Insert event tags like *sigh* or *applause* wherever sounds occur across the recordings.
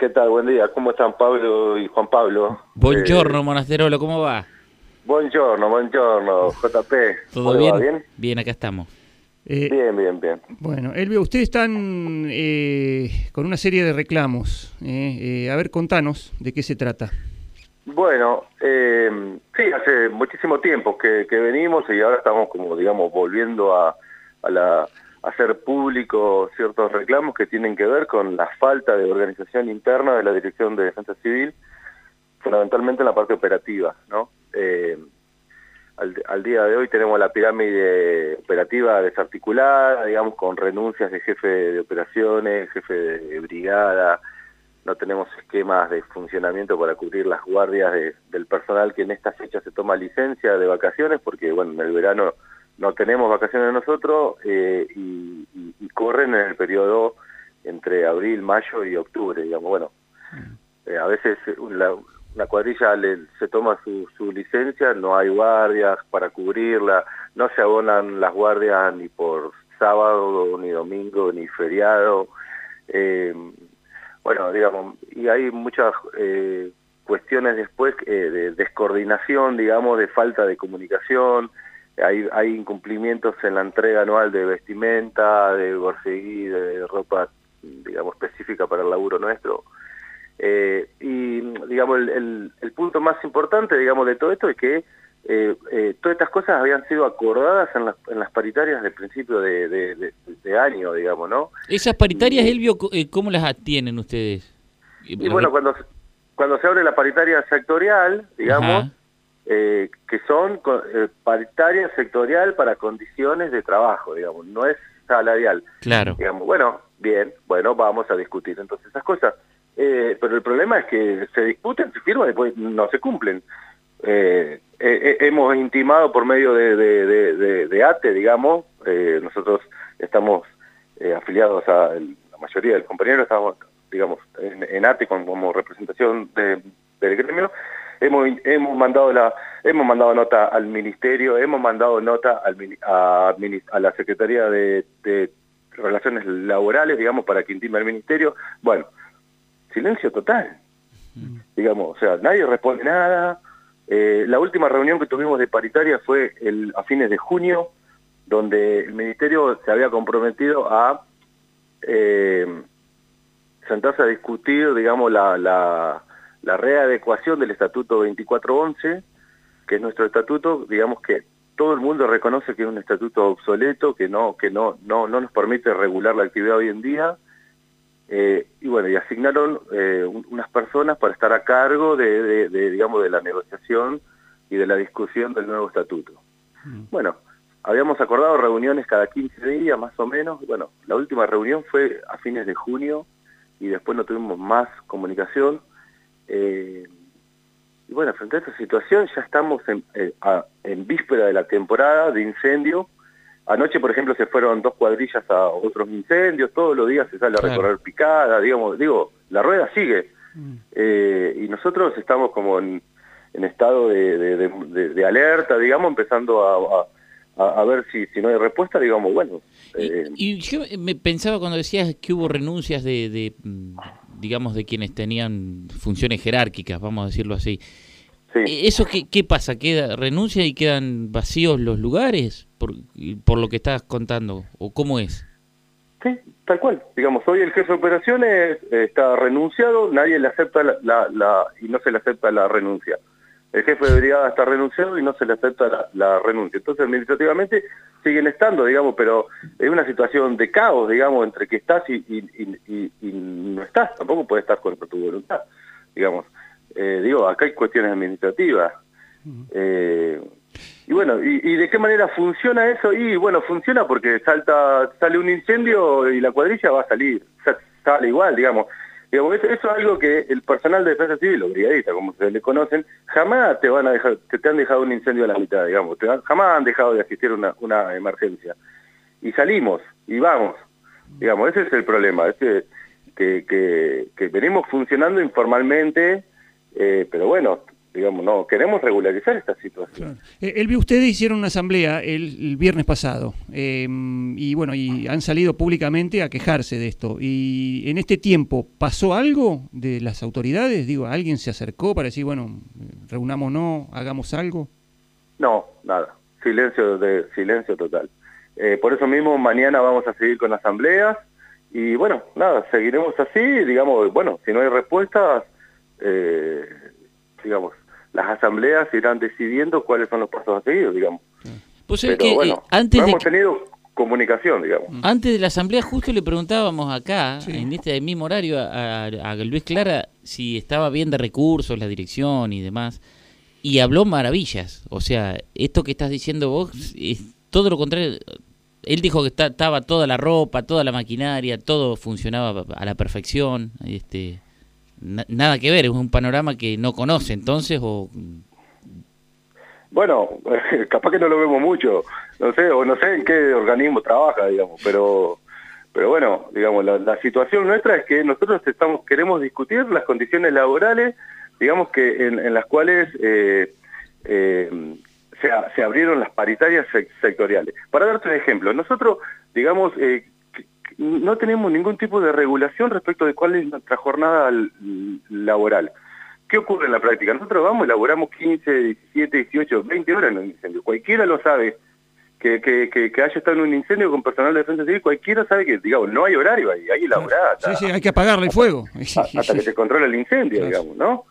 ¿Qué tal? Buen día. ¿Cómo están Pablo y Juan Pablo? Buongiorno, Monasterolo, ¿cómo va? Buongiorno, buongiorno, JP. ¿Todo bien? bien? acá estamos. Eh, bien, bien, bien. Bueno, Elvio, ustedes están eh, con una serie de reclamos. Eh, a ver, contanos de qué se trata. Bueno, sí, hace muchísimo tiempo que, venimos y ahora estamos como, digamos, volviendo a, a la hacer público ciertos reclamos que tienen que ver con la falta de organización interna de la Dirección de Defensa Civil, fundamentalmente en la parte operativa. ¿no? Eh, al, día de hoy tenemos la pirámide operativa desarticulada, digamos, con renuncias de jefe de operaciones, jefe de brigada, no tenemos esquemas de funcionamiento para cubrir las guardias del personal que en esta fecha se toma licencia de vacaciones, porque bueno, en el verano no tenemos vacaciones nosotros eh, y, corren en el periodo entre abril, mayo y octubre, digamos, bueno, eh, a veces la, cuadrilla se toma su, su, licencia, no hay guardias para cubrirla, no se abonan las guardias ni por sábado, ni domingo, ni feriado, eh, bueno, digamos, y hay muchas cuestiones después de descoordinación, digamos, de falta de comunicación, hay, hay incumplimientos en la entrega anual de vestimenta, de borseguí, de ropa, digamos, específica para el laburo nuestro. Eh, y, digamos, el, el, punto más importante, digamos, de todo esto es que eh, eh, todas estas cosas habían sido acordadas en las, en las paritarias del principio de, de, año, digamos, ¿no? ¿Esas paritarias, Elvio, cómo las tienen ustedes? Y bueno, cuando, cuando se abre la paritaria sectorial, digamos, eh, que son eh, paritaria sectorial para condiciones de trabajo, digamos, no es salarial. Claro. Digamos, bueno, bien, bueno, vamos a discutir entonces esas cosas. Eh, pero el problema es que se discuten, se firman y después no se cumplen. hemos intimado por medio de, de, ATE, digamos, nosotros estamos afiliados a la mayoría del compañero, estamos, digamos, en, ATE como representación del gremio, hemos, hemos mandado la hemos mandado nota al ministerio, hemos mandado nota al, a, a, la Secretaría de, Relaciones Laborales, digamos, para que intime al ministerio. Bueno, silencio total, digamos, o sea, nadie responde nada. Eh, la última reunión que tuvimos de paritaria fue el, a fines de junio, donde el ministerio se había comprometido a eh, sentarse a discutir, digamos, la, la la readecuación del Estatuto 2411, que es nuestro estatuto, digamos que todo el mundo reconoce que es un estatuto obsoleto, que no, que no, no, no nos permite regular la actividad hoy en día, eh, y bueno, y asignaron eh, unas personas para estar a cargo de, digamos, de la negociación y de la discusión del nuevo estatuto. Mm. Bueno, habíamos acordado reuniones cada 15 días más o menos, bueno, la última reunión fue a fines de junio y después no tuvimos más comunicación, eh, y bueno, frente a esta situación ya estamos eh, en, víspera de la temporada de incendio. Anoche, por ejemplo, se fueron dos cuadrillas a otros incendios, todos los días se sale a recorrer picada, digamos, digo, la rueda sigue. Mm. Eh, y nosotros estamos como en, estado de, alerta, digamos, empezando a, ver si, si no hay respuesta, digamos, bueno. y, yo me pensaba cuando decías que hubo renuncias de, mm, digamos, de quienes tenían funciones jerárquicas, vamos a decirlo así. Eh, ¿Eso qué, qué, pasa? ¿Queda renuncia y quedan vacíos los lugares por, por lo que estás contando? ¿O cómo es? Sí, tal cual. Digamos, hoy el jefe de operaciones está renunciado, nadie le acepta la, la, y no se le acepta la renuncia el jefe de brigada está renunciado y no se le acepta la, renuncia. Entonces, administrativamente siguen estando, digamos, pero es una situación de caos, digamos, entre que estás y, no estás. Tampoco puedes estar contra tu voluntad, digamos. Eh, digo, acá hay cuestiones administrativas. Eh, y bueno, y, de qué manera funciona eso? Y bueno, funciona porque salta sale un incendio y la cuadrilla va a salir, sale igual, digamos. Digamos, eso, es algo que el personal de defensa civil, los brigadistas, como se le conocen, jamás te van a dejar, te, han dejado un incendio a la mitad, digamos, jamás han dejado de asistir a una, una emergencia. Y salimos, y vamos, digamos, ese es el problema, es que, que, venimos funcionando informalmente, eh, pero bueno, digamos, no, queremos regularizar esta situación. Claro. Eh, ustedes hicieron una asamblea el, viernes pasado em, y bueno, y han salido públicamente a quejarse de esto. Y en este tiempo, ¿pasó algo de las autoridades? Digo, ¿alguien se acercó para decir, bueno, reunámonos, hagamos algo? No, nada, silencio, de, silencio total. Eh, por eso mismo mañana vamos a seguir con asambleas y bueno, nada, seguiremos así, digamos, bueno, si no hay respuestas, eh, digamos, las asambleas irán decidiendo cuáles son los pasos a seguir, digamos. Pues Pero, que bueno, eh, antes hemos tenido comunicación, digamos. Mm. Antes de la asamblea justo le preguntábamos acá, en este mismo horario, a, Luis Clara si estaba bien de recursos, la dirección y demás, y habló maravillas. O sea, esto que estás diciendo vos es todo lo contrario. Él dijo que estaba toda la ropa, toda la maquinaria, todo funcionaba a la perfección. Este, nada que ver, es un panorama que no conoce entonces o... Bueno, *laughs* capaz que no lo vemos mucho, no sé, o no sé en qué organismo trabaja, digamos, pero pero bueno, digamos, la, situación nuestra es que nosotros estamos queremos discutir las condiciones laborales, digamos que en, las cuales eh, eh, se, se, abrieron las paritarias sectoriales. Para darte un ejemplo, nosotros, digamos, eh, no tenemos ningún tipo de regulación respecto de cuál es nuestra jornada laboral. ¿Qué ocurre en la práctica? Nosotros vamos, elaboramos 15, 17, 18, 20 horas en un incendio. Cualquiera lo sabe. Que, que, que, haya estado en un incendio con personal de defensa civil, cualquiera sabe que, digamos, no hay horario ahí, hay elaborada. Sí, sí, hay que apagarle el fuego. *laughs* Hasta, que se *laughs* controle el incendio, digamos, ¿no?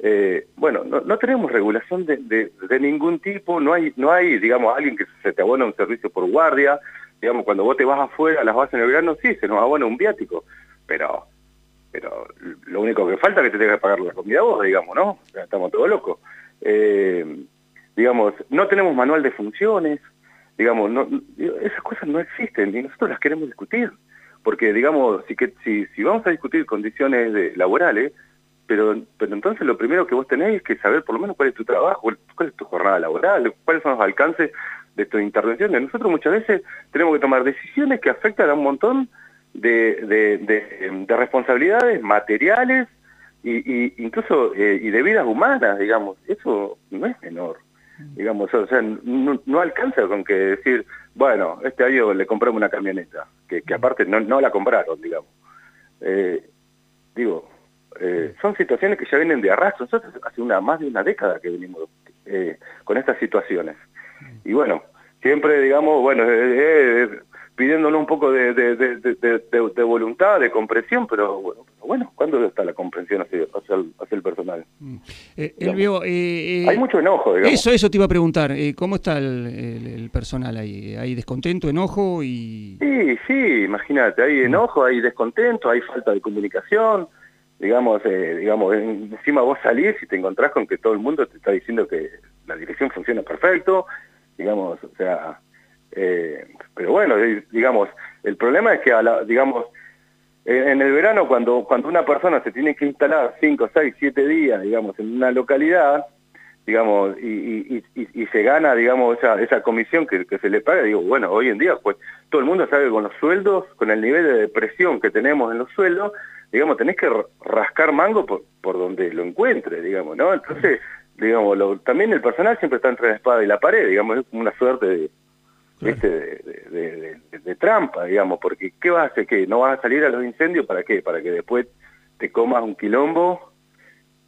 Eh, bueno, no, no, tenemos regulación de, de, de, ningún tipo, no hay, no hay, digamos, alguien que se te abona un servicio por guardia, digamos, cuando vos te vas afuera las bases en el verano, sí, se nos abona un viático, pero pero lo único que falta es que te tengas que pagar la comida vos, digamos, ¿no? Estamos todos locos. Eh, digamos, no tenemos manual de funciones, digamos, no, esas cosas no existen y nosotros las queremos discutir, porque, digamos, si, que, si, si vamos a discutir condiciones de, laborales, pero, pero entonces lo primero que vos tenés es que saber por lo menos cuál es tu trabajo, cuál es tu jornada laboral, cuáles son los alcances de tus intervenciones. Nosotros muchas veces tenemos que tomar decisiones que afectan a un montón de, de, responsabilidades materiales y, incluso eh, y de vidas humanas, digamos. Eso no es menor. Digamos, o sea, no, alcanza con que decir, bueno, este año le compramos una camioneta, que, aparte no, no la compraron, digamos. Eh, digo, eh, son situaciones que ya vienen de arrastro. Nosotros hace una más de una década que venimos con estas situaciones. Y bueno, siempre, digamos, bueno, eh, eh, pidiéndonos un poco de, de, voluntad, de comprensión, pero bueno, bueno, ¿cuándo está la comprensión hacia, el, personal? Mm. Eh, Hay mucho enojo, digamos. Eso, eso te iba a preguntar, ¿cómo está el, personal ahí? ¿Hay descontento, enojo? y Sí, sí, imagínate, hay mm. enojo, hay descontento, hay falta de comunicación, digamos, digamos, encima vos salís y te encontrás con que todo el mundo te está diciendo que la dirección funciona perfecto, digamos, o sea, eh, pero bueno, digamos, el problema es que, a la, digamos, en el verano cuando, cuando una persona se tiene que instalar 5, 6, 7 días, digamos, en una localidad, digamos, y, y, se gana, digamos, esa, esa comisión que, se le paga, digo, bueno, hoy en día, pues, todo el mundo sabe que con los sueldos, con el nivel de depresión que tenemos en los sueldos, digamos, tenés que rascar mango por, por donde lo encuentre, digamos, ¿no? Entonces, digamos, lo, también el personal siempre está entre la espada y la pared, digamos, es como una suerte de, este, de, trampa, digamos, porque ¿qué vas a hacer? ¿Qué? ¿No vas a salir a los incendios? ¿Para qué? ¿Para que después te comas un quilombo?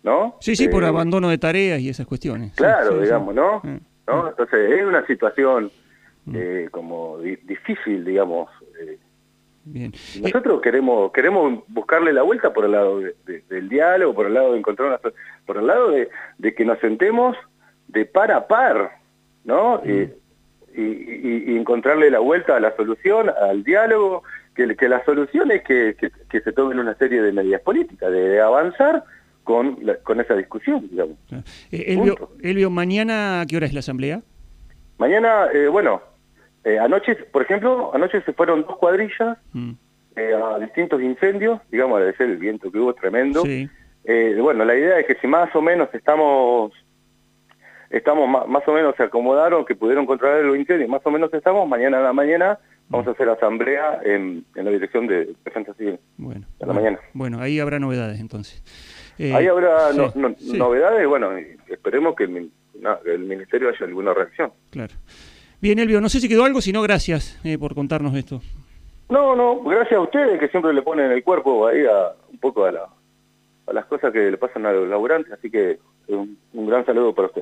¿No? Sí, sí, por eh, abandono de tareas y esas cuestiones. Claro, digamos, ¿no? ¿no? Entonces es una situación mm. eh, como difícil, digamos, eh, nosotros queremos queremos buscarle la vuelta por el lado del diálogo, por el lado de encontrar una, por el lado de, que nos sentemos de par a par, ¿no? Mm. Y, encontrarle la vuelta a la solución, al diálogo, que, que la solución es que, se tomen una serie de medidas políticas, de, avanzar con, con esa discusión, digamos. Eh, Elvio, ¿mañana a qué hora es la asamblea? Mañana, eh, bueno, eh, anoche, por ejemplo, anoche se fueron dos cuadrillas mm. eh, a distintos incendios, digamos, agradecer el viento que hubo tremendo. Eh, bueno, la idea es que si más o menos estamos, estamos más, o menos se acomodaron, que pudieron controlar los incendios, más o menos estamos, mañana a la mañana vamos a hacer asamblea en, la dirección de Defensa Civil. Bueno. A la mañana. Bueno, ahí habrá novedades entonces. Eh, ahí habrá novedades, bueno, esperemos que el, el, Ministerio haya alguna reacción. Claro. Bien, Elvio, no sé si quedó algo, si no, gracias eh, por contarnos esto. No, no, gracias a ustedes que siempre le ponen el cuerpo ahí a, un poco a, la, a las cosas que le pasan a los laburantes, así que un, un gran saludo para ustedes.